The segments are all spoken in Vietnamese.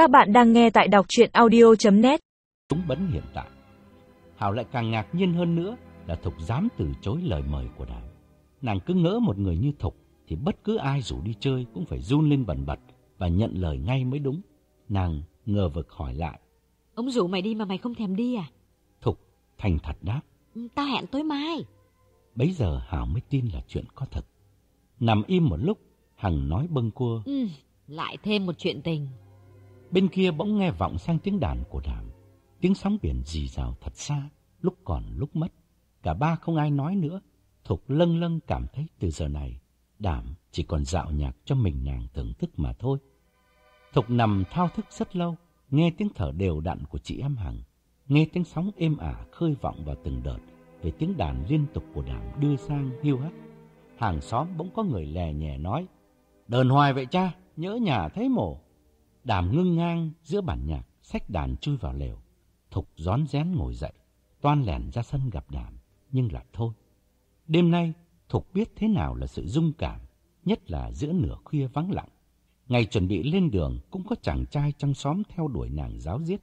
Các bạn đang nghe tại đọc chuyện audio.net Đúng bấn hiện tại. Hảo lại càng ngạc nhiên hơn nữa là Thục dám từ chối lời mời của Đàm. Nàng cứ ngỡ một người như Thục thì bất cứ ai rủ đi chơi cũng phải run lên bẩn bật và nhận lời ngay mới đúng. Nàng ngờ vực hỏi lại. Ông rủ mày đi mà mày không thèm đi à? Thục thành thật đáp. Ừ, Tao hẹn tối mai. Bấy giờ Hảo mới tin là chuyện có thật. Nằm im một lúc, Hằng nói bâng cua. Ừ, lại thêm một chuyện tình. Bên kia bỗng nghe vọng sang tiếng đàn của Đàm. Tiếng sóng biển rì rào thật xa, lúc còn lúc mất. Cả ba không ai nói nữa. Thục lâng lâng cảm thấy từ giờ này, Đàm chỉ còn dạo nhạc cho mình nàng thưởng thức mà thôi. Thục nằm thao thức rất lâu, nghe tiếng thở đều đặn của chị em Hằng, nghe tiếng sóng êm ả khơi vọng vào từng đợt về tiếng đàn liên tục của Đàm đưa sang hiu hắt. Hàng xóm bỗng có người lè nhẹ nói, Đờn hoài vậy cha, nhớ nhà thấy mổ. Đàm ngưng ngang giữa bản nhạc, sách đàn chui vào lều. Thục rón rén ngồi dậy, toan lẻn ra sân gặp đàm, nhưng lại thôi. Đêm nay, Thục biết thế nào là sự dung cảm, nhất là giữa nửa khuya vắng lặng. Ngày chuẩn bị lên đường cũng có chàng trai trong xóm theo đuổi nàng giáo giết,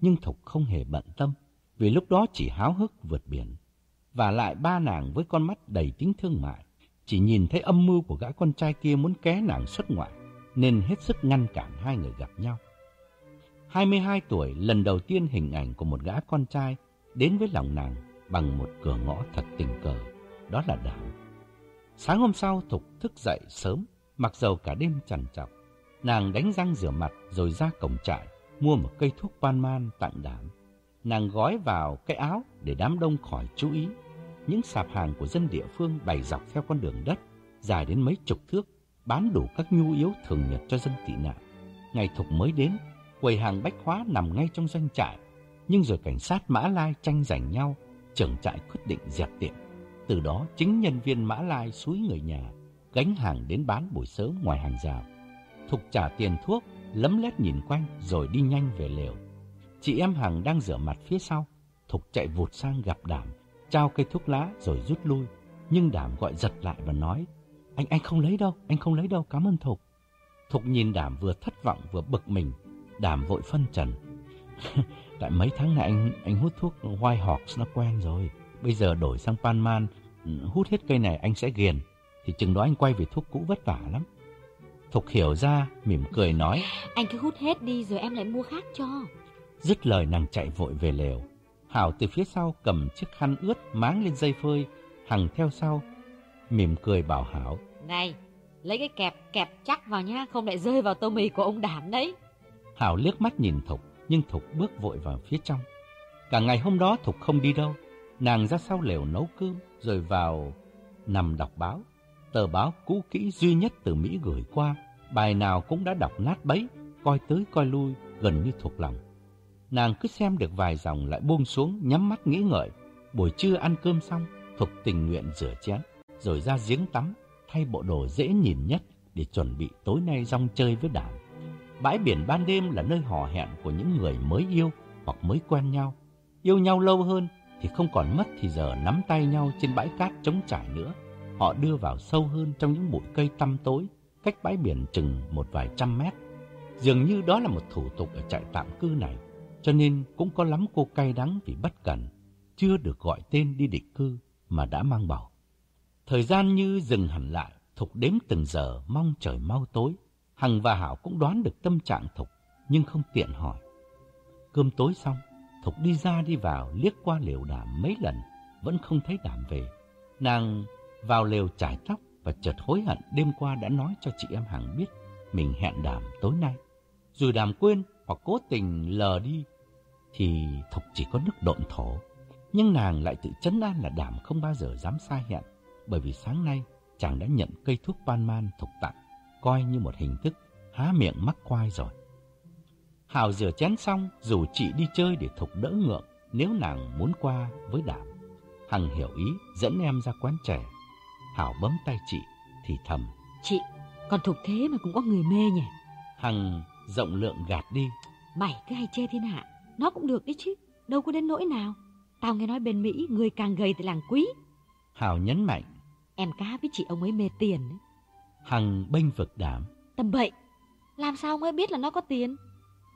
nhưng Thục không hề bận tâm, vì lúc đó chỉ háo hức vượt biển. Và lại ba nàng với con mắt đầy tính thương mại, chỉ nhìn thấy âm mưu của gã con trai kia muốn ké nàng xuất ngoại, nên hết sức ngăn cản hai người gặp nhau. 22 tuổi, lần đầu tiên hình ảnh của một gã con trai đến với lòng nàng bằng một cửa ngõ thật tình cờ, đó là đảo. Sáng hôm sau, Thục thức dậy sớm, mặc dầu cả đêm trằn trọc. Nàng đánh răng rửa mặt rồi ra cổng trại, mua một cây thuốc pan man tặng Đàm. Nàng gói vào cái áo để đám đông khỏi chú ý. Những sạp hàng của dân địa phương bày dọc theo con đường đất, dài đến mấy chục thước, bán đủ các nhu yếu thường nhật cho dân tị nạn. Ngày Thục mới đến, quầy hàng bách hóa nằm ngay trong doanh trại, nhưng rồi cảnh sát Mã Lai tranh giành nhau, trưởng trại quyết định dẹp tiệm. Từ đó chính nhân viên Mã Lai suối người nhà, gánh hàng đến bán buổi sớm ngoài hàng rào. Thục trả tiền thuốc, lấm lét nhìn quanh rồi đi nhanh về lều. Chị em Hằng đang rửa mặt phía sau, Thục chạy vụt sang gặp Đảm, trao cây thuốc lá rồi rút lui. Nhưng Đảm gọi giật lại và nói, anh anh không lấy đâu, anh không lấy đâu, cảm ơn Thục. Thục nhìn Đảm vừa thất vọng vừa bực mình, Đảm vội phân trần. Tại mấy tháng này anh anh hút thuốc White Hawks nó quen rồi. Bây giờ đổi sang Panman, hút hết cây này anh sẽ ghiền. Thì chừng đó anh quay về thuốc cũ vất vả lắm. Thục hiểu ra, mỉm cười nói. Anh cứ hút hết đi rồi em lại mua khác cho. Dứt lời nàng chạy vội về lều. Hảo từ phía sau cầm chiếc khăn ướt máng lên dây phơi, Hằng theo sau, mỉm cười bảo Hảo. Này, lấy cái kẹp kẹp chắc vào nhá, không lại rơi vào tô mì của ông Đảm đấy. Hảo liếc mắt nhìn Thục, nhưng Thục bước vội vào phía trong. Cả ngày hôm đó Thục không đi đâu. Nàng ra sau lều nấu cơm, rồi vào nằm đọc báo. Tờ báo cũ kỹ duy nhất từ Mỹ gửi qua, bài nào cũng đã đọc nát bấy, coi tới coi lui, gần như thuộc lòng. Nàng cứ xem được vài dòng lại buông xuống, nhắm mắt nghĩ ngợi. Buổi trưa ăn cơm xong, Thục tình nguyện rửa chén, rồi ra giếng tắm, thay bộ đồ dễ nhìn nhất để chuẩn bị tối nay rong chơi với đàn. Bãi biển ban đêm là nơi hò hẹn của những người mới yêu hoặc mới quen nhau. Yêu nhau lâu hơn thì không còn mất thì giờ nắm tay nhau trên bãi cát trống trải nữa. Họ đưa vào sâu hơn trong những bụi cây tăm tối, cách bãi biển chừng một vài trăm mét. Dường như đó là một thủ tục ở trại tạm cư này, cho nên cũng có lắm cô cay đắng vì bất cẩn, chưa được gọi tên đi định cư mà đã mang bầu. Thời gian như dừng hẳn lại, Thục đếm từng giờ mong trời mau tối. Hằng và Hảo cũng đoán được tâm trạng Thục, nhưng không tiện hỏi. Cơm tối xong, Thục đi ra đi vào, liếc qua lều đảm mấy lần, vẫn không thấy đảm về. Nàng vào lều trải tóc và chợt hối hận đêm qua đã nói cho chị em Hằng biết mình hẹn đảm tối nay. Dù đảm quên hoặc cố tình lờ đi, thì Thục chỉ có nước độn thổ. Nhưng nàng lại tự chấn an là đảm không bao giờ dám sai hẹn, bởi vì sáng nay chàng đã nhận cây thuốc pan man Thục tặng coi như một hình thức há miệng mắc quai rồi. Hảo rửa chén xong, dù chị đi chơi để thục đỡ ngượng nếu nàng muốn qua với đảm. Hằng hiểu ý, dẫn em ra quán trẻ. Hảo bấm tay chị, thì thầm. Chị, còn thục thế mà cũng có người mê nhỉ? Hằng rộng lượng gạt đi. Mày cứ hay chê thiên hạ, nó cũng được đấy chứ, đâu có đến nỗi nào. Tao nghe nói bên Mỹ, người càng gầy thì làng quý. Hảo nhấn mạnh. Em cá với chị ông ấy mê tiền Hằng bênh vực đảm. Tầm bậy, làm sao ông ấy biết là nó có tiền?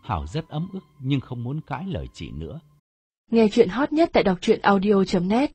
Hảo rất ấm ức nhưng không muốn cãi lời chị nữa. Nghe chuyện hot nhất tại đọc truyện audio.net